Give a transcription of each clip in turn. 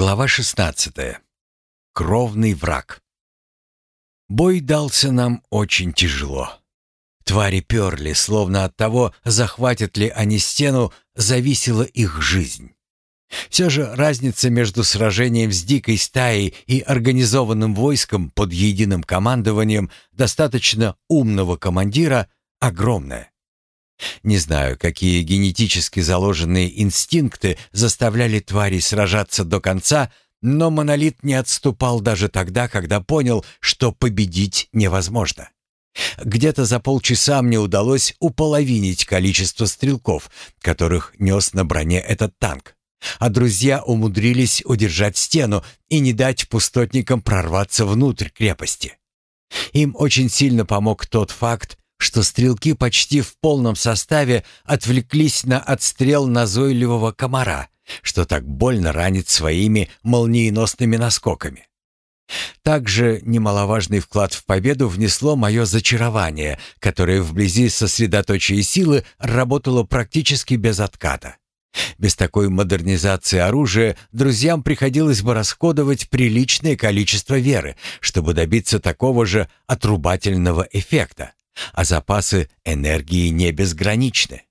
Глава 16. Кровный враг. Бой дался нам очень тяжело. Твари перли, словно от того, захватят ли они стену, зависела их жизнь. Все же разница между сражением с дикой стаей и организованным войском под единым командованием достаточно умного командира огромная. Не знаю, какие генетически заложенные инстинкты заставляли твари сражаться до конца, но монолит не отступал даже тогда, когда понял, что победить невозможно. Где-то за полчаса мне удалось уполовинить количество стрелков, которых нес на броне этот танк. А друзья умудрились удержать стену и не дать пустотникам прорваться внутрь крепости. Им очень сильно помог тот факт, что стрелки почти в полном составе отвлеклись на отстрел назойливого комара, что так больно ранит своими молниеносными наскоками. Также немаловажный вклад в победу внесло мое зачарование, которое вблизи сосредоточия силы работало практически без отката. Без такой модернизации оружия друзьям приходилось бы расходовать приличное количество веры, чтобы добиться такого же отрубательного эффекта а запасы энергии не безграничны.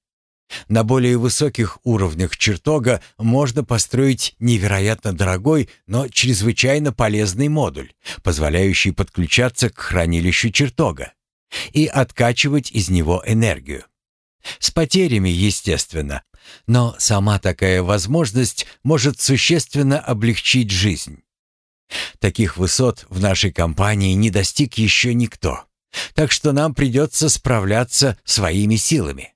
На более высоких уровнях чертога можно построить невероятно дорогой, но чрезвычайно полезный модуль, позволяющий подключаться к хранилищу чертога и откачивать из него энергию. С потерями, естественно, но сама такая возможность может существенно облегчить жизнь. Таких высот в нашей компании не достиг еще никто. Так что нам придется справляться своими силами.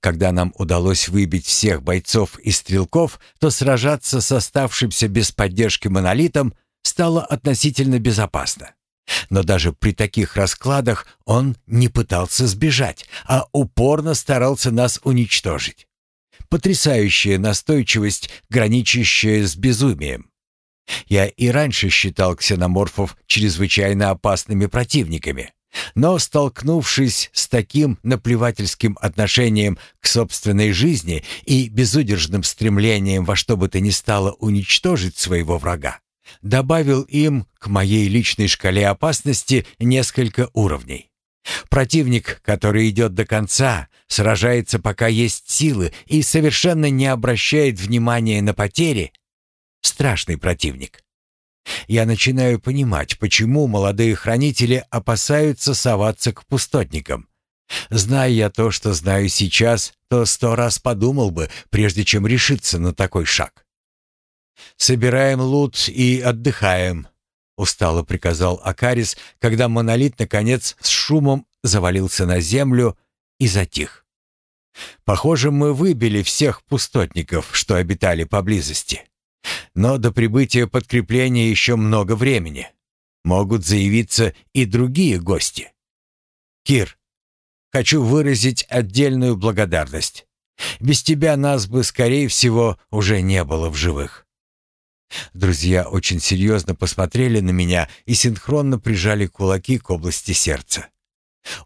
Когда нам удалось выбить всех бойцов и стрелков, то сражаться с оставшимся без поддержки монолитом стало относительно безопасно. Но даже при таких раскладах он не пытался сбежать, а упорно старался нас уничтожить. Потрясающая настойчивость, граничащая с безумием. Я и раньше считал ксеноморфов чрезвычайно опасными противниками. Но, столкнувшись с таким наплевательским отношением к собственной жизни и безудержным стремлением во что бы то ни стало уничтожить своего врага, добавил им к моей личной шкале опасности несколько уровней. Противник, который идет до конца, сражается пока есть силы и совершенно не обращает внимания на потери, страшный противник. Я начинаю понимать, почему молодые хранители опасаются соваться к пустотникам. Зная я то, что знаю сейчас, то сто раз подумал бы, прежде чем решиться на такой шаг. «Собираем лут и отдыхаем», — устало приказал Акарис, когда монолит, наконец, с шумом завалился на землю и затих. «Похоже, мы выбили всех пустотников, что обитали поблизости. Но до прибытия подкрепления еще много времени. Могут заявиться и другие гости. Кир, хочу выразить отдельную благодарность. Без тебя нас бы, скорее всего, уже не было в живых. Друзья очень серьезно посмотрели на меня и синхронно прижали кулаки к области сердца.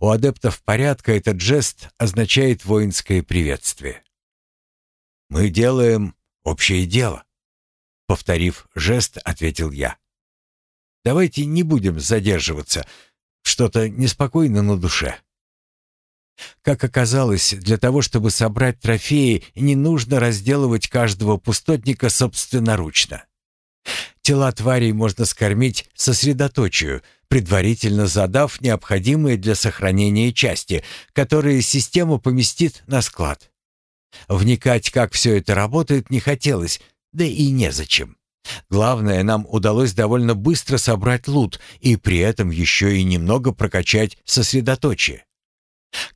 У адептов порядка этот жест означает воинское приветствие. «Мы делаем общее дело», Повторив жест, ответил я. «Давайте не будем задерживаться. Что-то неспокойно на душе». Как оказалось, для того, чтобы собрать трофеи, не нужно разделывать каждого пустотника собственноручно. Тела тварей можно скормить сосредоточию, предварительно задав необходимые для сохранения части, которые система поместит на склад. Вникать, как все это работает, не хотелось, да и незачем. Главное, нам удалось довольно быстро собрать лут и при этом еще и немного прокачать сосредоточие.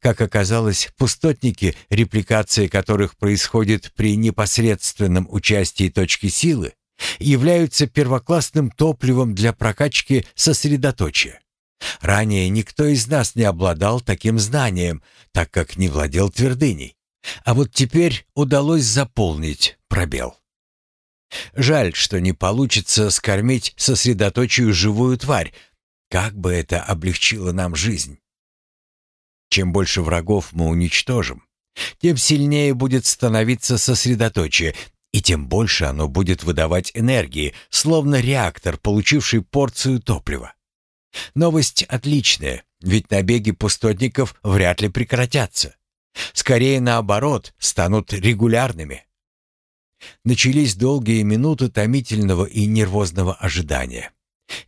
Как оказалось, пустотники, репликация которых происходит при непосредственном участии точки силы, являются первоклассным топливом для прокачки сосредоточия. Ранее никто из нас не обладал таким знанием, так как не владел твердыней. А вот теперь удалось заполнить пробел. Жаль, что не получится скормить сосредоточию живую тварь. Как бы это облегчило нам жизнь. Чем больше врагов мы уничтожим, тем сильнее будет становиться сосредоточие, И тем больше оно будет выдавать энергии, словно реактор, получивший порцию топлива. Новость отличная, ведь набеги пустотников вряд ли прекратятся. Скорее наоборот, станут регулярными. Начались долгие минуты томительного и нервозного ожидания.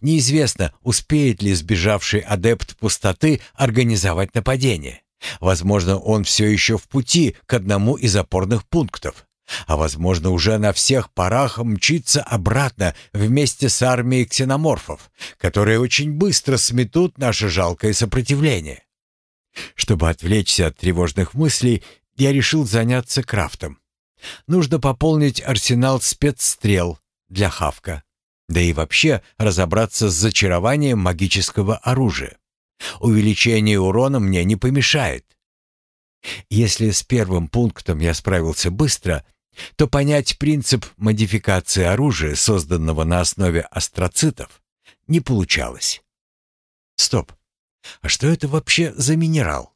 Неизвестно, успеет ли сбежавший адепт пустоты организовать нападение. Возможно, он все еще в пути к одному из опорных пунктов. А возможно, уже на всех парах мчится обратно вместе с армией ксеноморфов, которые очень быстро сметут наше жалкое сопротивление. Чтобы отвлечься от тревожных мыслей, я решил заняться крафтом. Нужно пополнить арсенал спецстрел для Хавка. Да и вообще разобраться с зачарованием магического оружия. Увеличение урона мне не помешает. Если с первым пунктом я справился быстро, то понять принцип модификации оружия, созданного на основе астроцитов, не получалось. Стоп. А что это вообще за минерал?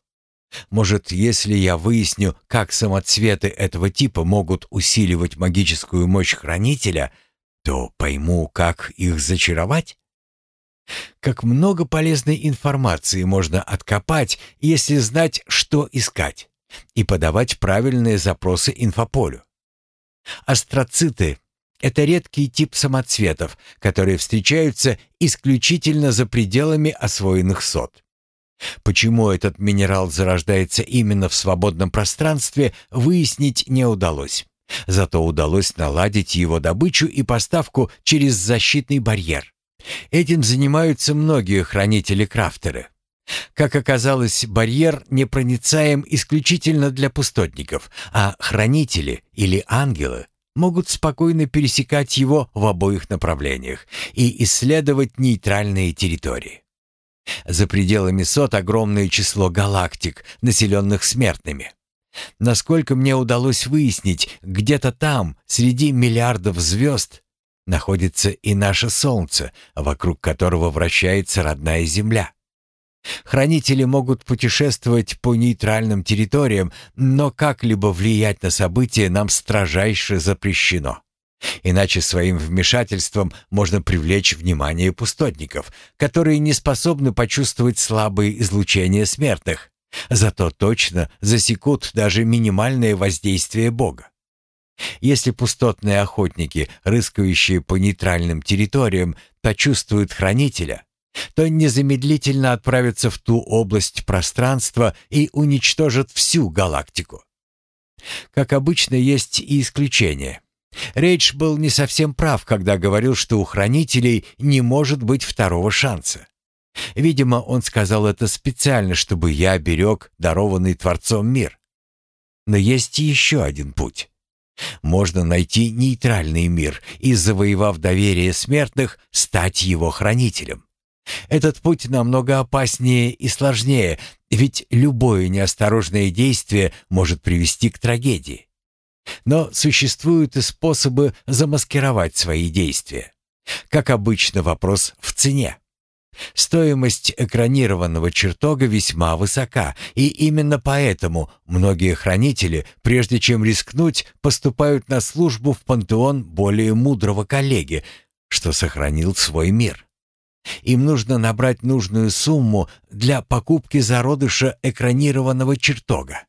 Может, если я выясню, как самоцветы этого типа могут усиливать магическую мощь хранителя, то пойму, как их зачаровать? Как много полезной информации можно откопать, если знать, что искать, и подавать правильные запросы инфополю. Астроциты — это редкий тип самоцветов, которые встречаются исключительно за пределами освоенных сот. Почему этот минерал зарождается именно в свободном пространстве, выяснить не удалось. Зато удалось наладить его добычу и поставку через защитный барьер. Этим занимаются многие хранители-крафтеры. Как оказалось, барьер непроницаем исключительно для пустотников, а хранители или ангелы могут спокойно пересекать его в обоих направлениях и исследовать нейтральные территории. За пределами сот огромное число галактик, населенных смертными. Насколько мне удалось выяснить, где-то там, среди миллиардов звезд, находится и наше Солнце, вокруг которого вращается родная Земля. Хранители могут путешествовать по нейтральным территориям, но как-либо влиять на события нам строжайше запрещено. Иначе своим вмешательством можно привлечь внимание пустотников, которые не способны почувствовать слабые излучения смертных, зато точно засекут даже минимальное воздействие Бога. Если пустотные охотники, рыскающие по нейтральным территориям, почувствуют хранителя, то незамедлительно отправятся в ту область пространства и уничтожат всю галактику. Как обычно, есть и исключения. Рейдж был не совсем прав, когда говорил, что у хранителей не может быть второго шанса. Видимо, он сказал это специально, чтобы я берег дарованный Творцом мир. Но есть еще один путь. Можно найти нейтральный мир и, завоевав доверие смертных, стать его хранителем. Этот путь намного опаснее и сложнее, ведь любое неосторожное действие может привести к трагедии. Но существуют и способы замаскировать свои действия. Как обычно, вопрос в цене. Стоимость экранированного чертога весьма высока, и именно поэтому многие хранители, прежде чем рискнуть, поступают на службу в пантеон более мудрого коллеги, что сохранил свой мир. Им нужно набрать нужную сумму для покупки зародыша экранированного чертога.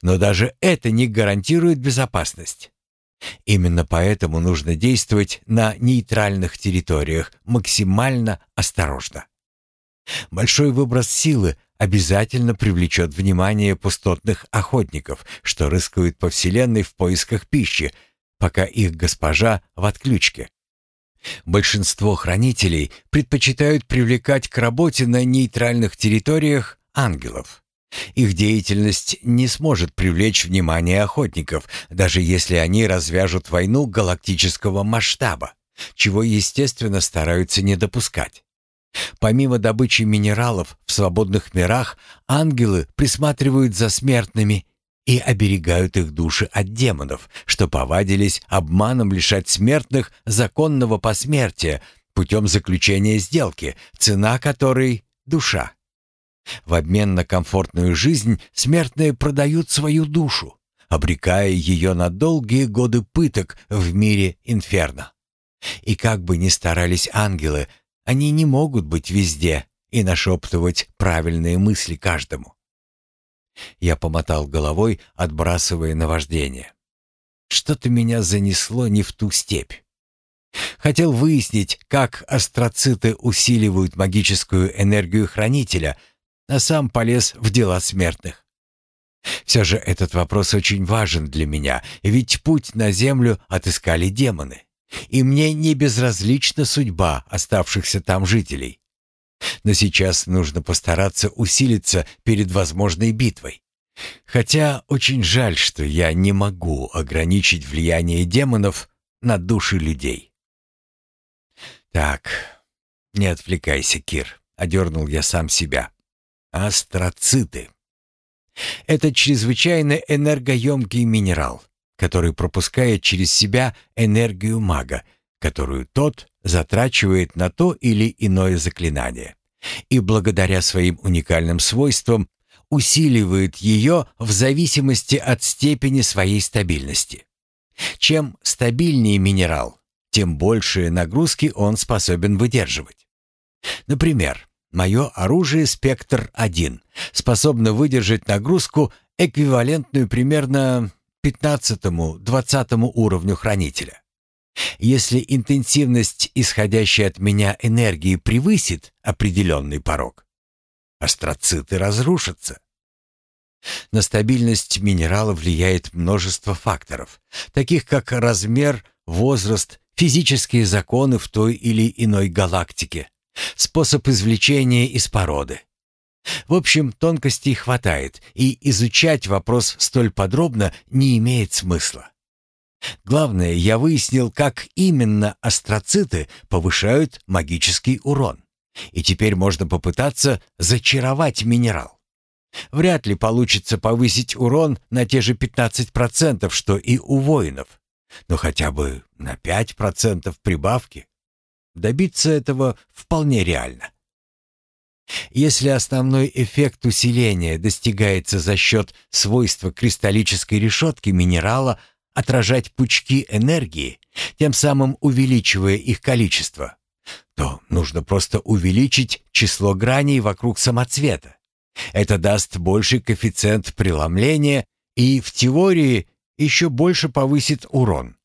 Но даже это не гарантирует безопасность. Именно поэтому нужно действовать на нейтральных территориях максимально осторожно. Большой выброс силы обязательно привлечет внимание пустотных охотников, что рыскают по Вселенной в поисках пищи, пока их госпожа в отключке. Большинство хранителей предпочитают привлекать к работе на нейтральных территориях ангелов. Их деятельность не сможет привлечь внимание охотников, даже если они развяжут войну галактического масштаба, чего, естественно, стараются не допускать. Помимо добычи минералов в свободных мирах, ангелы присматривают за смертными и оберегают их души от демонов, что повадились обманом лишать смертных законного посмертия путем заключения сделки, цена которой — душа. В обмен на комфортную жизнь смертные продают свою душу, обрекая ее на долгие годы пыток в мире инферно. И как бы ни старались ангелы, они не могут быть везде и нашептывать правильные мысли каждому. Я помотал головой, отбрасывая наваждение. Что-то меня занесло не в ту степь. Хотел выяснить, как астроциты усиливают магическую энергию хранителя, а сам полез в дела смертных. Все же этот вопрос очень важен для меня, ведь путь на Землю отыскали демоны. И мне не безразлична судьба оставшихся там жителей. Но сейчас нужно постараться усилиться перед возможной битвой. Хотя очень жаль, что я не могу ограничить влияние демонов на души людей. «Так, не отвлекайся, Кир», — одернул я сам себя. «Астроциты. Это чрезвычайно энергоемкий минерал, который пропускает через себя энергию мага, которую тот затрачивает на то или иное заклинание. И благодаря своим уникальным свойствам усиливает ее в зависимости от степени своей стабильности. Чем стабильнее минерал, тем большие нагрузки он способен выдерживать. Например, мое оружие «Спектр-1» способно выдержать нагрузку, эквивалентную примерно 15-20 уровню хранителя. Если интенсивность исходящей от меня энергии превысит определенный порог, астроциты разрушатся. На стабильность минерала влияет множество факторов, таких как размер, возраст, физические законы в той или иной галактике, способ извлечения из породы. В общем, тонкостей хватает, и изучать вопрос столь подробно не имеет смысла. Главное, я выяснил, как именно астроциты повышают магический урон. И теперь можно попытаться зачаровать минерал. Вряд ли получится повысить урон на те же 15%, что и у воинов. Но хотя бы на 5% прибавки. Добиться этого вполне реально. Если основной эффект усиления достигается за счет свойства кристаллической решетки минерала отражать пучки энергии, тем самым увеличивая их количество, то нужно просто увеличить число граней вокруг самоцвета. Это даст больший коэффициент преломления и, в теории, еще больше повысит урон.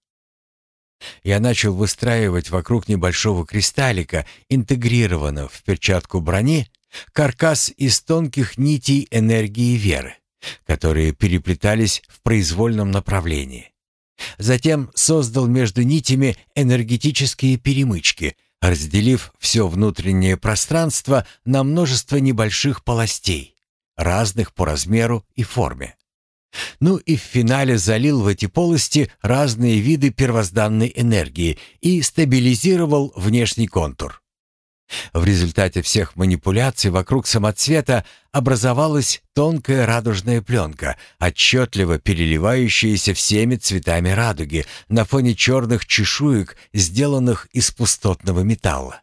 Я начал выстраивать вокруг небольшого кристаллика, интегрированного в перчатку брони, каркас из тонких нитей энергии веры, которые переплетались в произвольном направлении. Затем создал между нитями энергетические перемычки, разделив все внутреннее пространство на множество небольших полостей, разных по размеру и форме. Ну и в финале залил в эти полости разные виды первозданной энергии и стабилизировал внешний контур. В результате всех манипуляций вокруг самоцвета образовалась тонкая радужная пленка, отчетливо переливающаяся всеми цветами радуги на фоне черных чешуек, сделанных из пустотного металла.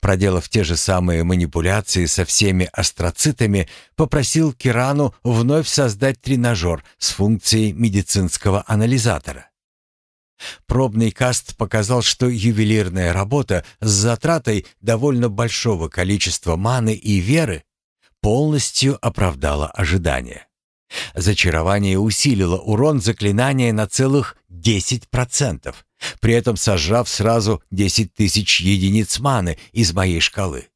Проделав те же самые манипуляции со всеми астроцитами, попросил Кирану вновь создать тренажер с функцией медицинского анализатора. Пробный каст показал, что ювелирная работа с затратой довольно большого количества маны и веры полностью оправдала ожидания. Зачарование усилило урон заклинания на целых 10%, при этом сожрав сразу 10 тысяч единиц маны из моей шкалы.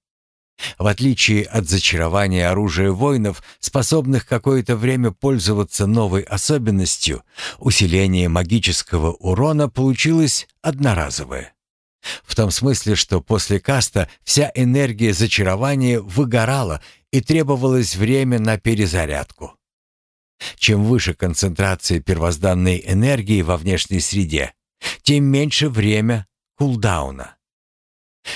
В отличие от зачарования оружия воинов, способных какое-то время пользоваться новой особенностью, усиление магического урона получилось одноразовое. В том смысле, что после каста вся энергия зачарования выгорала и требовалось время на перезарядку. Чем выше концентрация первозданной энергии во внешней среде, тем меньше время кулдауна.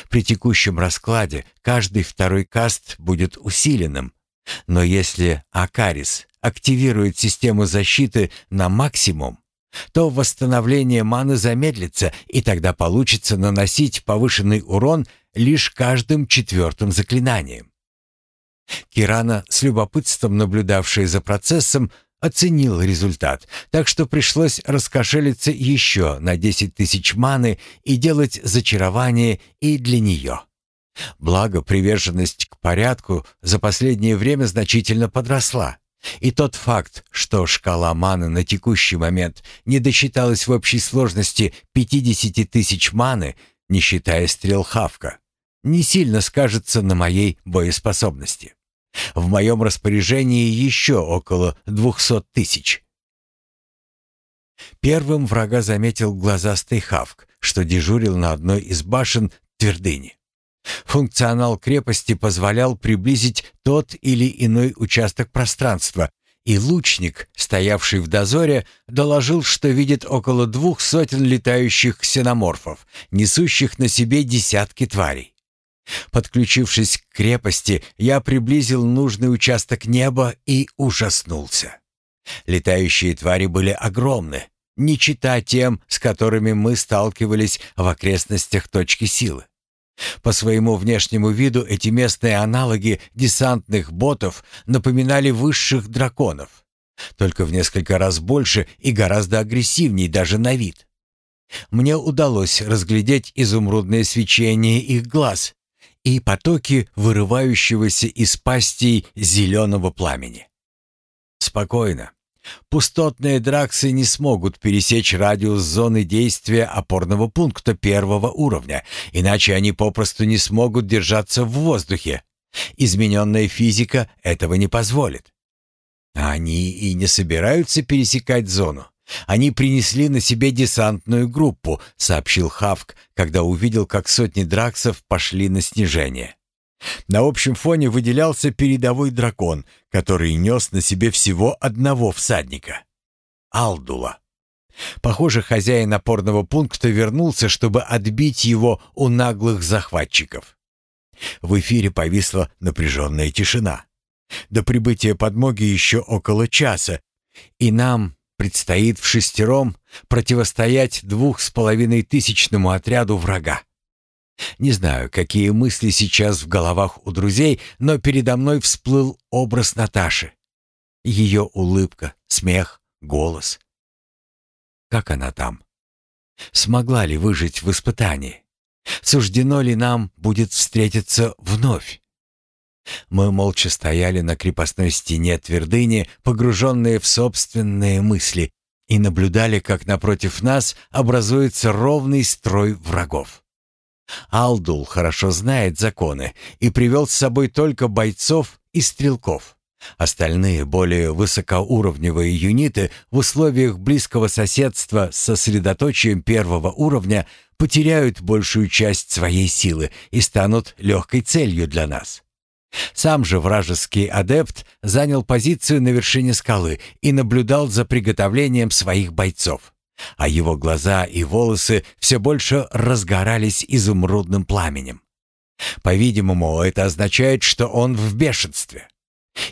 При текущем раскладе каждый второй каст будет усиленным, но если Акарис активирует систему защиты на максимум, то восстановление маны замедлится, и тогда получится наносить повышенный урон лишь каждым четвертым заклинанием. Кирана, с любопытством наблюдавшая за процессом, оценил результат, так что пришлось раскошелиться еще на 10 тысяч маны и делать зачарование и для нее. Благо, приверженность к порядку за последнее время значительно подросла. И тот факт, что шкала маны на текущий момент не досчиталась в общей сложности 50 тысяч маны, не считая стрел Хавка, не сильно скажется на моей боеспособности. В моем распоряжении еще около двухсот тысяч. Первым врага заметил глазастый Хавк, что дежурил на одной из башен твердыни. Функционал крепости позволял приблизить тот или иной участок пространства, и лучник, стоявший в дозоре, доложил, что видит около двух сотен летающих ксеноморфов, несущих на себе десятки тварей. Подключившись к крепости, я приблизил нужный участок неба и ужаснулся. Летающие твари были огромны, не чита тем, с которыми мы сталкивались в окрестностях точки силы. По своему внешнему виду эти местные аналоги десантных ботов напоминали высших драконов, только в несколько раз больше и гораздо агрессивней даже на вид. Мне удалось разглядеть изумрудное свечение их глаз и потоки вырывающегося из пастей зеленого пламени. Спокойно. Пустотные драксы не смогут пересечь радиус зоны действия опорного пункта первого уровня, иначе они попросту не смогут держаться в воздухе. Измененная физика этого не позволит. А они и не собираются пересекать зону. «Они принесли на себе десантную группу», — сообщил Хавк, когда увидел, как сотни драксов пошли на снижение. На общем фоне выделялся передовой дракон, который нес на себе всего одного всадника — Алдула. Похоже, хозяин опорного пункта вернулся, чтобы отбить его у наглых захватчиков. В эфире повисла напряженная тишина. До прибытия подмоги еще около часа, и нам предстоит в шестером противостоять двух с половиной тысячному отряду врага. Не знаю, какие мысли сейчас в головах у друзей, но передо мной всплыл образ Наташи. Ее улыбка, смех, голос. Как она там? Смогла ли выжить в испытании? Суждено ли нам будет встретиться вновь? Мы молча стояли на крепостной стене твердыни, погруженные в собственные мысли, и наблюдали, как напротив нас образуется ровный строй врагов. Алдул хорошо знает законы и привел с собой только бойцов и стрелков. Остальные, более высокоуровневые юниты в условиях близкого соседства с сосредоточием первого уровня потеряют большую часть своей силы и станут легкой целью для нас. Сам же вражеский адепт занял позицию на вершине скалы и наблюдал за приготовлением своих бойцов. А его глаза и волосы все больше разгорались изумрудным пламенем. По-видимому, это означает, что он в бешенстве.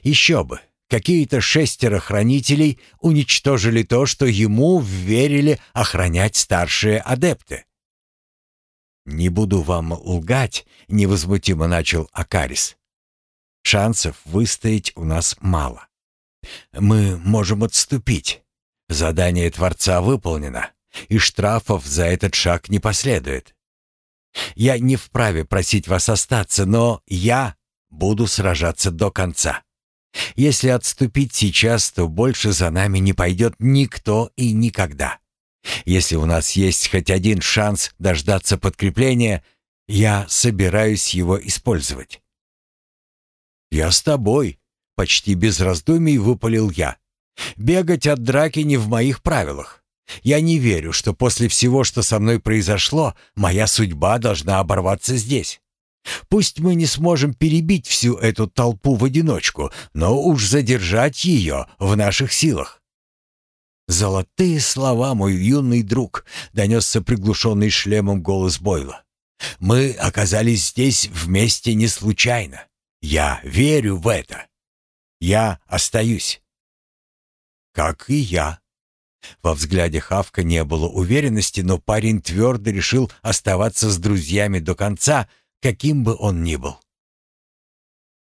Еще бы, какие-то шестеро хранителей уничтожили то, что ему верили охранять старшие адепты. «Не буду вам лгать», — невозмутимо начал Акарис. Шансов выстоять у нас мало. Мы можем отступить. Задание Творца выполнено, и штрафов за этот шаг не последует. Я не вправе просить вас остаться, но я буду сражаться до конца. Если отступить сейчас, то больше за нами не пойдет никто и никогда. Если у нас есть хоть один шанс дождаться подкрепления, я собираюсь его использовать. «Я с тобой», — почти без раздумий выпалил я. «Бегать от драки не в моих правилах. Я не верю, что после всего, что со мной произошло, моя судьба должна оборваться здесь. Пусть мы не сможем перебить всю эту толпу в одиночку, но уж задержать ее в наших силах». «Золотые слова, мой юный друг», — донесся приглушенный шлемом голос Бойла. «Мы оказались здесь вместе не случайно. Я верю в это. Я остаюсь. Как и я. Во взгляде Хавка не было уверенности, но парень твердо решил оставаться с друзьями до конца, каким бы он ни был.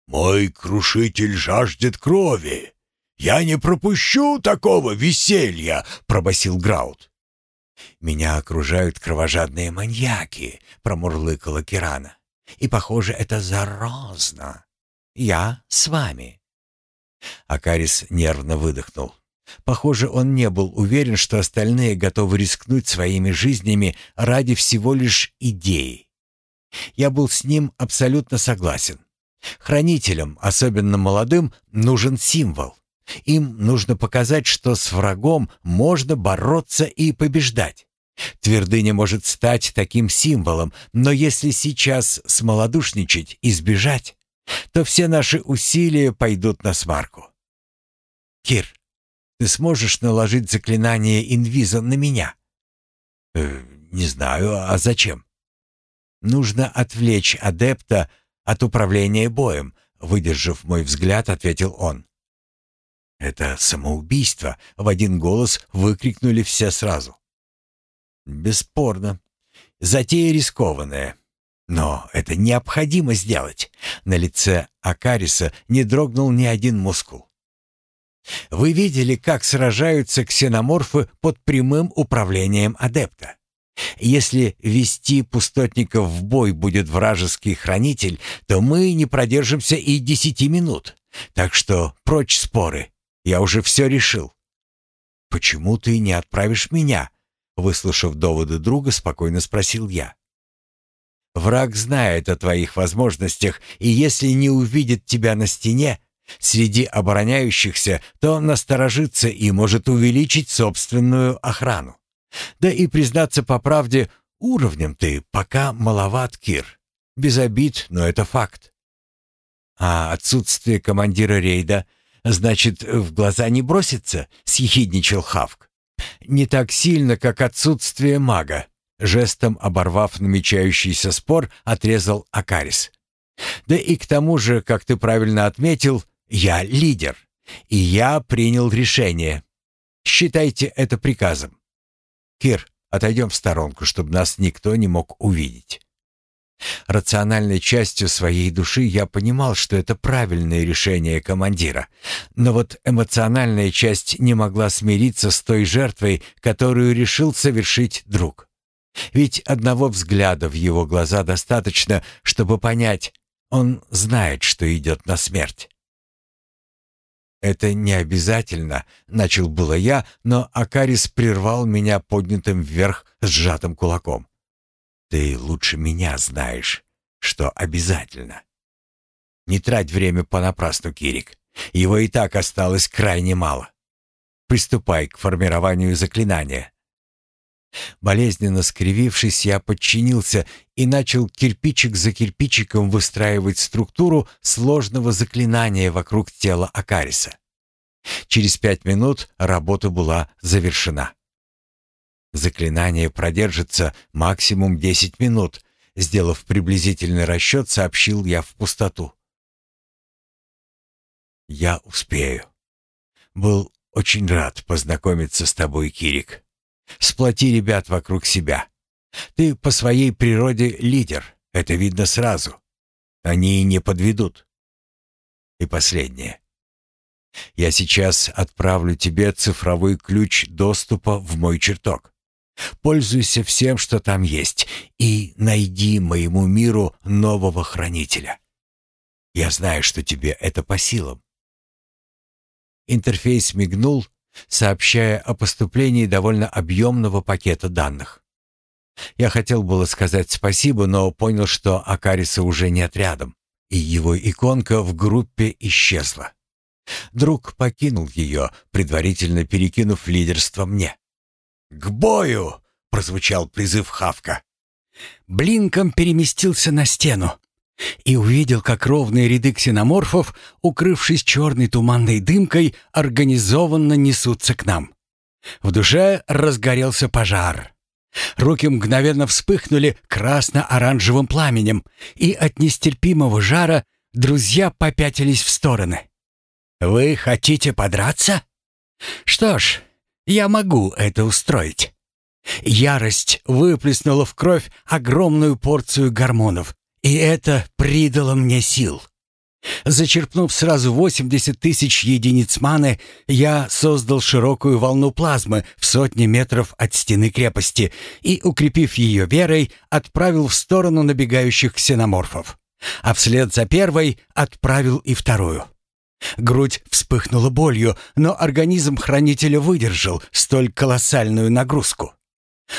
«Мой крушитель жаждет крови. «Я не пропущу такого веселья!» — пробасил Граут. «Меня окружают кровожадные маньяки», — промурлыкала Кирана. «И, похоже, это заразно. Я с вами». Акарис нервно выдохнул. Похоже, он не был уверен, что остальные готовы рискнуть своими жизнями ради всего лишь идеи. Я был с ним абсолютно согласен. Хранителям, особенно молодым, нужен символ. Им нужно показать, что с врагом можно бороться и побеждать. Твердыня может стать таким символом, но если сейчас смолодушничать и сбежать, то все наши усилия пойдут на смарку. Кир, ты сможешь наложить заклинание инвиза на меня? Э, не знаю, а зачем? Нужно отвлечь адепта от управления боем, выдержав мой взгляд, ответил он. «Это самоубийство!» — в один голос выкрикнули все сразу. «Бесспорно. Затея рискованная. Но это необходимо сделать». На лице Акариса не дрогнул ни один мускул. «Вы видели, как сражаются ксеноморфы под прямым управлением адепта? Если вести пустотников в бой будет вражеский хранитель, то мы не продержимся и десяти минут. Так что прочь споры. Я уже все решил». «Почему ты не отправишь меня?» Выслушав доводы друга, спокойно спросил я. «Враг знает о твоих возможностях, и если не увидит тебя на стене, среди обороняющихся, то насторожится и может увеличить собственную охрану. Да и, признаться по правде, уровнем ты пока маловат, Кир. Без обид, но это факт. А отсутствие командира рейда — «Значит, в глаза не бросится?» — съехидничал Хавк. «Не так сильно, как отсутствие мага», — жестом оборвав намечающийся спор, отрезал Акарис. «Да и к тому же, как ты правильно отметил, я лидер, и я принял решение. Считайте это приказом. Кир, отойдем в сторонку, чтобы нас никто не мог увидеть». Рациональной частью своей души я понимал, что это правильное решение командира. Но вот эмоциональная часть не могла смириться с той жертвой, которую решил совершить друг. Ведь одного взгляда в его глаза достаточно, чтобы понять, он знает, что идет на смерть. «Это не обязательно», — начал было я, но Акарис прервал меня поднятым вверх сжатым кулаком. Ты лучше меня знаешь, что обязательно. Не трать время понапрасну, Кирик. Его и так осталось крайне мало. Приступай к формированию заклинания. Болезненно скривившись, я подчинился и начал кирпичик за кирпичиком выстраивать структуру сложного заклинания вокруг тела Акариса. Через пять минут работа была завершена. Заклинание продержится максимум 10 минут. Сделав приблизительный расчет, сообщил я в пустоту. Я успею. Был очень рад познакомиться с тобой, Кирик. Сплоти ребят вокруг себя. Ты по своей природе лидер, это видно сразу. Они не подведут. И последнее. Я сейчас отправлю тебе цифровой ключ доступа в мой чертог. Пользуйся всем, что там есть, и найди моему миру нового хранителя. Я знаю, что тебе это по силам. Интерфейс мигнул, сообщая о поступлении довольно объемного пакета данных. Я хотел было сказать спасибо, но понял, что Акариса уже нет рядом, и его иконка в группе исчезла. Друг покинул ее, предварительно перекинув лидерство мне. «К бою!» — прозвучал призыв Хавка. Блинком переместился на стену и увидел, как ровные ряды ксеноморфов, укрывшись черной туманной дымкой, организованно несутся к нам. В душе разгорелся пожар. Руки мгновенно вспыхнули красно-оранжевым пламенем, и от нестерпимого жара друзья попятились в стороны. «Вы хотите подраться? Что ж, я могу это устроить. Ярость выплеснула в кровь огромную порцию гормонов, и это придало мне сил. Зачерпнув сразу 80 тысяч единиц маны, я создал широкую волну плазмы в сотни метров от стены крепости и, укрепив ее верой, отправил в сторону набегающих ксеноморфов. А вслед за первой отправил и вторую. Грудь вспыхнула болью, но организм хранителя выдержал столь колоссальную нагрузку.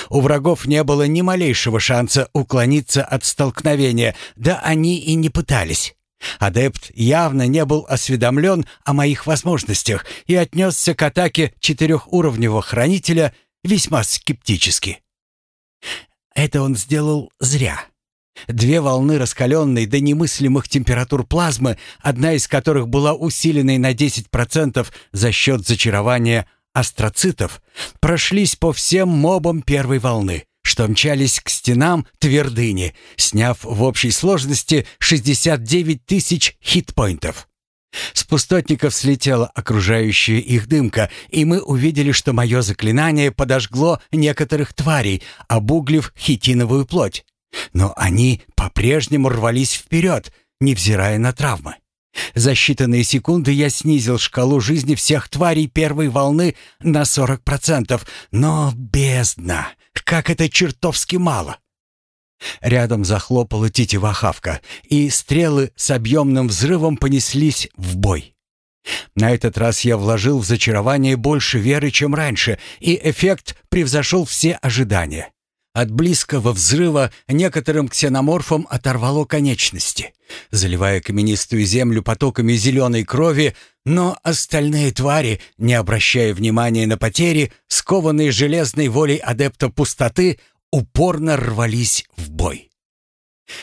У врагов не было ни малейшего шанса уклониться от столкновения, да они и не пытались. Адепт явно не был осведомлен о моих возможностях и отнесся к атаке четырехуровневого хранителя весьма скептически. Это он сделал зря. Две волны раскаленной до немыслимых температур плазмы, одна из которых была усиленной на 10% за счет зачарования астроцитов, прошлись по всем мобам первой волны, что мчались к стенам твердыни, сняв в общей сложности 69 тысяч хитпоинтов. С пустотников слетела окружающая их дымка, и мы увидели, что мое заклинание подожгло некоторых тварей, обуглив хитиновую плоть. Но они по-прежнему рвались вперед, невзирая на травмы. За считанные секунды я снизил шкалу жизни всех тварей первой волны на 40%, но бездна, как это чертовски мало. Рядом захлопала тетива хавка, и стрелы с объемным взрывом понеслись в бой. На этот раз я вложил в зачарование больше веры, чем раньше, и эффект превзошел все ожидания. От близкого взрыва некоторым ксеноморфам оторвало конечности, заливая каменистую землю потоками зеленой крови, но остальные твари, не обращая внимания на потери, скованные железной волей адепта пустоты, упорно рвались в бой.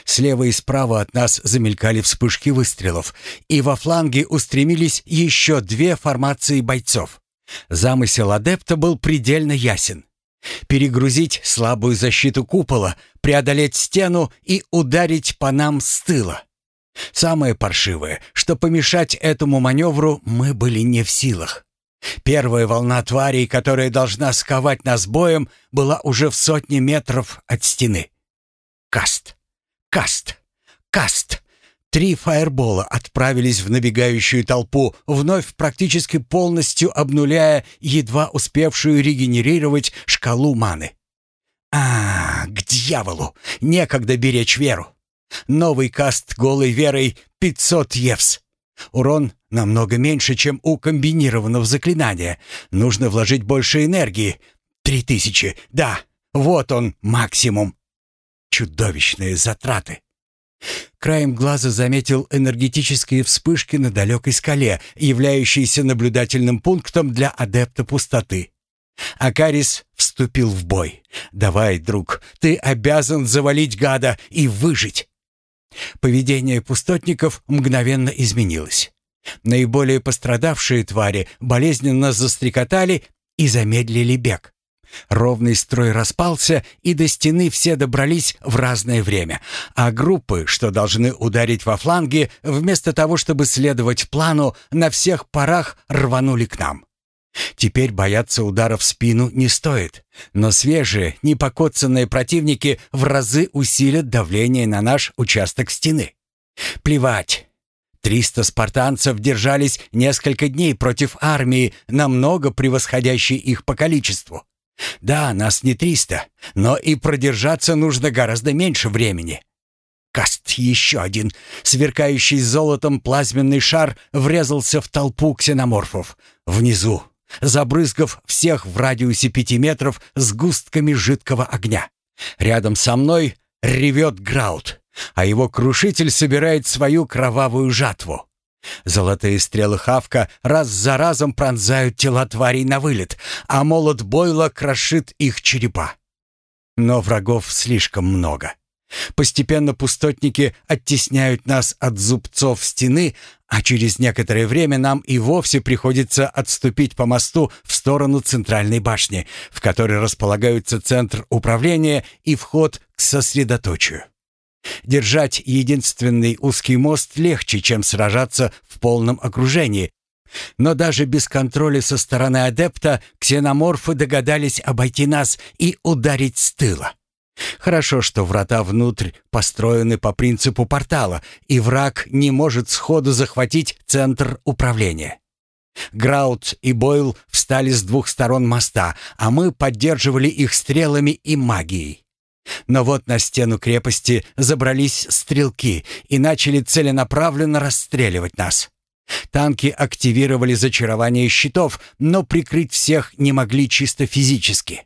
Слева и справа от нас замелькали вспышки выстрелов, и во фланге устремились еще две формации бойцов. Замысел адепта был предельно ясен. Перегрузить слабую защиту купола, преодолеть стену и ударить по нам с тыла. Самое паршивое, что помешать этому маневру мы были не в силах. Первая волна тварей, которая должна сковать нас боем, была уже в сотне метров от стены. Каст! Каст! Каст! Три фаербола отправились в набегающую толпу, вновь практически полностью обнуляя едва успевшую регенерировать шкалу маны. А, к дьяволу! Некогда беречь веру. Новый каст голой верой 500 евс. Урон намного меньше, чем у комбинированного заклинания. Нужно вложить больше энергии. Три тысячи. Да, вот он, максимум. Чудовищные затраты. Краем глаза заметил энергетические вспышки на далекой скале, являющиеся наблюдательным пунктом для адепта пустоты. Акарис вступил в бой. «Давай, друг, ты обязан завалить гада и выжить!» Поведение пустотников мгновенно изменилось. Наиболее пострадавшие твари болезненно застрекотали и замедлили бег. Ровный строй распался, и до стены все добрались в разное время, а группы, что должны ударить во фланги, вместо того, чтобы следовать плану, на всех парах рванули к нам. Теперь бояться удара в спину не стоит, но свежие, непокоцанные противники в разы усилят давление на наш участок стены. Плевать. Триста спартанцев держались несколько дней против армии, намного превосходящей их по количеству. Да, нас не триста, но и продержаться нужно гораздо меньше времени. Каст еще один, сверкающий золотом плазменный шар, врезался в толпу ксеноморфов. Внизу, забрызгав всех в радиусе пяти метров сгустками жидкого огня. Рядом со мной ревет Граут, а его крушитель собирает свою кровавую жатву. Золотые стрелы Хавка раз за разом пронзают тела тварей на вылет, а молот Бойла крошит их черепа. Но врагов слишком много. Постепенно пустотники оттесняют нас от зубцов стены, а через некоторое время нам и вовсе приходится отступить по мосту в сторону центральной башни, в которой располагаются центр управления и вход к сосредоточию. Держать единственный узкий мост легче, чем сражаться в полном окружении. Но даже без контроля со стороны адепта ксеноморфы догадались обойти нас и ударить с тыла. Хорошо, что врата внутрь построены по принципу портала, и враг не может сходу захватить центр управления. Граут и Бойл встали с двух сторон моста, а мы поддерживали их стрелами и магией. Но вот на стену крепости забрались стрелки и начали целенаправленно расстреливать нас. Танки активировали зачарование щитов, но прикрыть всех не могли чисто физически.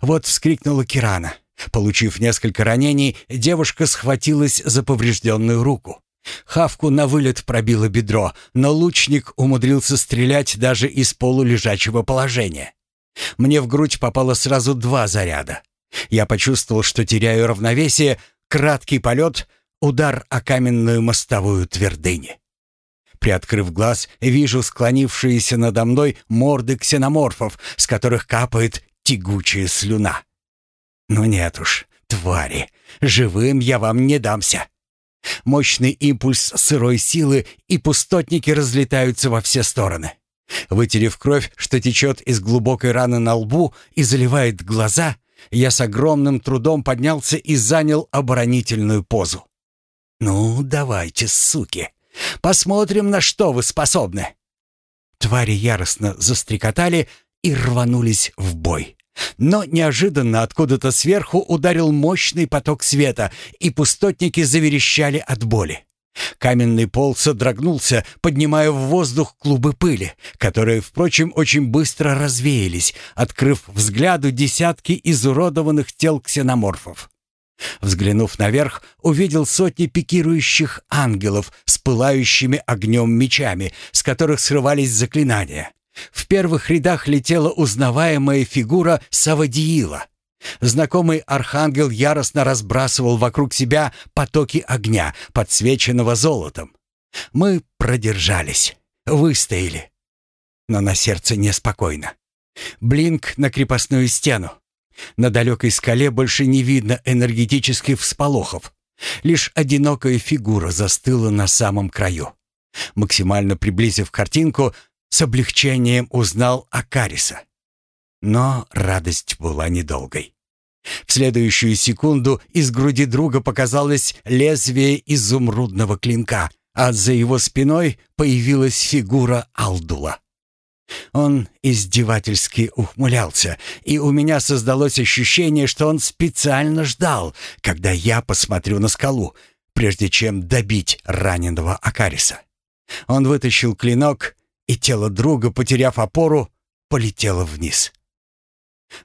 Вот вскрикнула Кирана. Получив несколько ранений, девушка схватилась за поврежденную руку. Хавку на вылет пробило бедро, но лучник умудрился стрелять даже из полулежачего положения. Мне в грудь попало сразу два заряда. Я почувствовал, что теряю равновесие, краткий полет, удар о каменную мостовую твердыни. Приоткрыв глаз, вижу склонившиеся надо мной морды ксеноморфов, с которых капает тягучая слюна. Ну нет уж, твари, живым я вам не дамся. Мощный импульс сырой силы, и пустотники разлетаются во все стороны. Вытерев кровь, что течет из глубокой раны на лбу и заливает глаза, я с огромным трудом поднялся и занял оборонительную позу. «Ну, давайте, суки, посмотрим, на что вы способны!» Твари яростно застрекотали и рванулись в бой. Но неожиданно откуда-то сверху ударил мощный поток света, и пустотники заверещали от боли. Каменный пол содрогнулся, поднимая в воздух клубы пыли, которые, впрочем, очень быстро развеялись, открыв взгляду десятки изуродованных тел ксеноморфов. Взглянув наверх, увидел сотни пикирующих ангелов с пылающими огнем мечами, с которых срывались заклинания. В первых рядах летела узнаваемая фигура Савадиила. Знакомый архангел яростно разбрасывал вокруг себя потоки огня, подсвеченного золотом. Мы продержались, выстояли. Но на сердце неспокойно. Блинк на крепостную стену. На далекой скале больше не видно энергетических всполохов. Лишь одинокая фигура застыла на самом краю. Максимально приблизив картинку, с облегчением узнал Акариса. Но радость была недолгой. В следующую секунду из груди друга показалось лезвие изумрудного клинка, а за его спиной появилась фигура Алдула. Он издевательски ухмылялся, и у меня создалось ощущение, что он специально ждал, когда я посмотрю на скалу, прежде чем добить раненого Акариса. Он вытащил клинок и тело друга, потеряв опору, полетело вниз.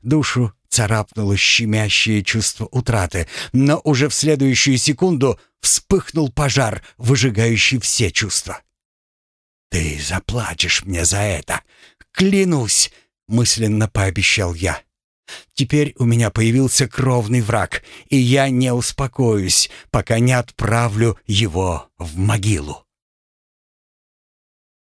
Душу царапнуло щемящее чувство утраты, но уже в следующую секунду вспыхнул пожар, выжигающий все чувства. «Ты заплатишь мне за это! Клянусь!» — мысленно пообещал я. «Теперь у меня появился кровный враг, и я не успокоюсь, пока не отправлю его в могилу».